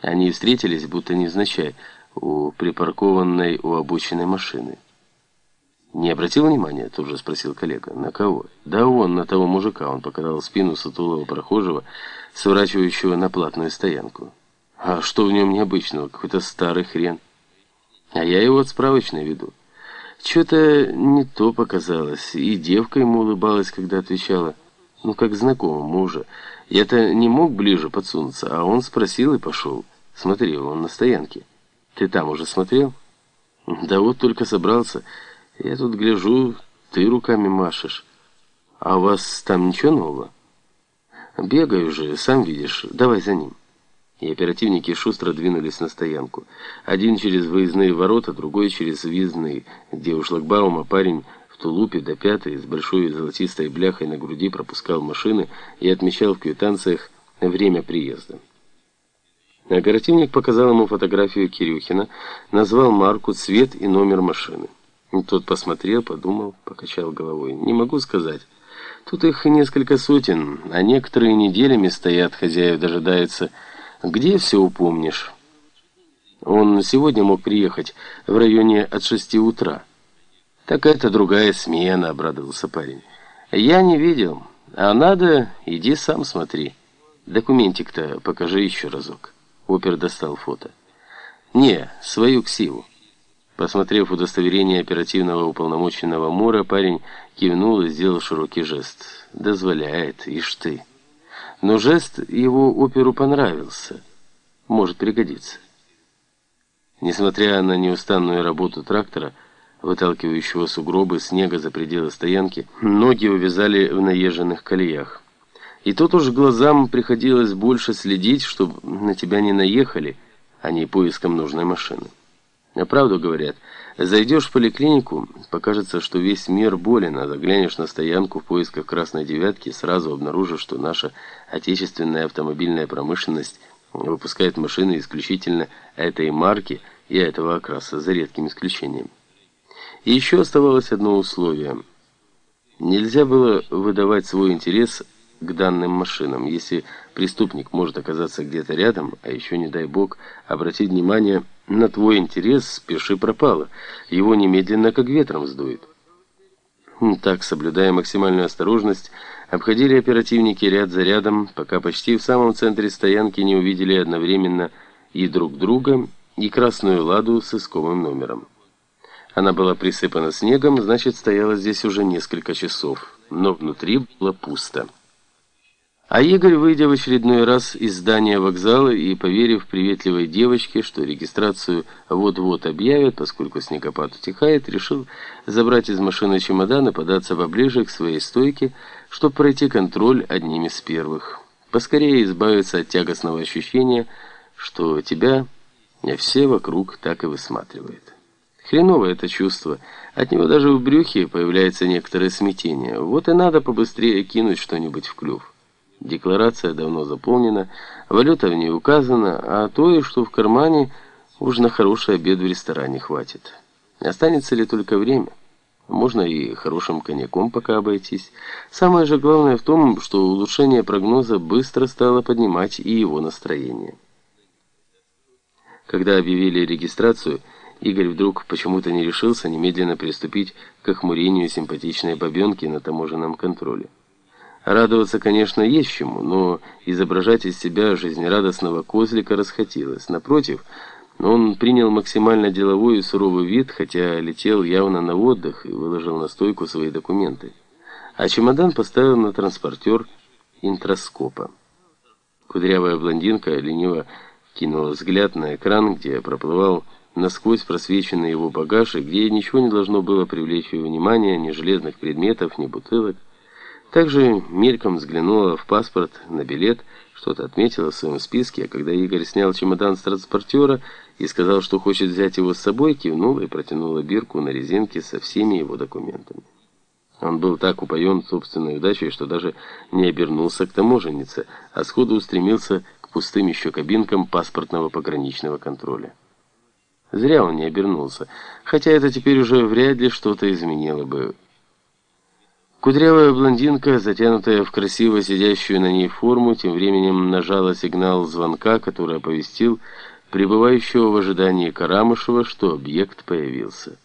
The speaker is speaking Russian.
Они встретились, будто невзначай, у припаркованной у обочины машины. «Не обратил внимания?» – тут же спросил коллега. «На кого?» «Да он, на того мужика». Он показал спину сутулого прохожего, сворачивающего на платную стоянку. «А что в нем необычного? Какой-то старый хрен». «А я его от справочной веду». Что-то не то показалось, и девка ему улыбалась, когда отвечала. Ну, как знакомому уже. Я-то не мог ближе подсунуться, а он спросил и пошел. Смотри, он на стоянке. Ты там уже смотрел? Да вот только собрался. Я тут гляжу, ты руками машешь. А у вас там ничего нового? Бегаю же, сам видишь. Давай за ним. И оперативники шустро двинулись на стоянку. Один через выездные ворота, другой через въездные, где у шлагбаума парень тулупе до пятой с большой золотистой бляхой на груди пропускал машины и отмечал в квитанциях время приезда. Оперативник показал ему фотографию Кирюхина, назвал марку, цвет и номер машины. Тот посмотрел, подумал, покачал головой. «Не могу сказать. Тут их несколько сотен, а некоторые неделями стоят, хозяев дожидаются. Где все упомнишь?» Он сегодня мог приехать в районе от шести утра. «Так это другая смена», — обрадовался парень. «Я не видел. А надо, иди сам смотри. Документик-то покажи еще разок». Опер достал фото. «Не, свою ксиву». Посмотрев удостоверение оперативного уполномоченного Мура, парень кивнул и сделал широкий жест. «Дозволяет, ишь ты». Но жест его оперу понравился. Может пригодиться. Несмотря на неустанную работу трактора, выталкивающего сугробы снега за пределы стоянки, ноги увязали в наезженных колеях. И тут уж глазам приходилось больше следить, чтобы на тебя не наехали, а не поиском нужной машины. А правду говорят, зайдешь в поликлинику, покажется, что весь мир болен, а заглянешь на стоянку в поисках красной девятки, сразу обнаружишь, что наша отечественная автомобильная промышленность выпускает машины исключительно этой марки и этого окраса, за редким исключением. И еще оставалось одно условие. Нельзя было выдавать свой интерес к данным машинам. Если преступник может оказаться где-то рядом, а еще, не дай бог, обратить внимание на твой интерес, спеши пропало. Его немедленно как ветром сдует. Так, соблюдая максимальную осторожность, обходили оперативники ряд за рядом, пока почти в самом центре стоянки не увидели одновременно и друг друга, и красную ладу с искомым номером. Она была присыпана снегом, значит, стояла здесь уже несколько часов, но внутри было пусто. А Игорь, выйдя в очередной раз из здания вокзала и поверив приветливой девочке, что регистрацию вот-вот объявят, поскольку снегопад утихает, решил забрать из машины чемодан и податься поближе к своей стойке, чтобы пройти контроль одним из первых. Поскорее избавиться от тягостного ощущения, что тебя все вокруг так и высматривает. Хреновое это чувство. От него даже в брюхе появляется некоторое смятение. Вот и надо побыстрее кинуть что-нибудь в клюв. Декларация давно заполнена, валюта в ней указана, а то, и что в кармане, уж на хороший обед в ресторане хватит. Останется ли только время? Можно и хорошим коньяком пока обойтись. Самое же главное в том, что улучшение прогноза быстро стало поднимать и его настроение. Когда объявили регистрацию, Игорь вдруг почему-то не решился немедленно приступить к охмурению симпатичной бабенки на таможенном контроле. Радоваться, конечно, есть чему, но изображать из себя жизнерадостного козлика расхотелось. Напротив, он принял максимально деловой и суровый вид, хотя летел явно на отдых и выложил на стойку свои документы. А чемодан поставил на транспортер интроскопа. Кудрявая блондинка лениво кинула взгляд на экран, где проплывал насквозь просвеченный его багаж, и где ничего не должно было привлечь ее внимание, ни железных предметов, ни бутылок. Также мельком взглянула в паспорт на билет, что-то отметила в своем списке, а когда Игорь снял чемодан с транспортера и сказал, что хочет взять его с собой, кивнула и протянула бирку на резинке со всеми его документами. Он был так упоен собственной удачей, что даже не обернулся к таможеннице, а сходу устремился к пустым еще кабинкам паспортного пограничного контроля. Зря он не обернулся, хотя это теперь уже вряд ли что-то изменило бы. Кудрявая блондинка, затянутая в красиво сидящую на ней форму, тем временем нажала сигнал звонка, который оповестил пребывающего в ожидании Карамышева, что объект появился.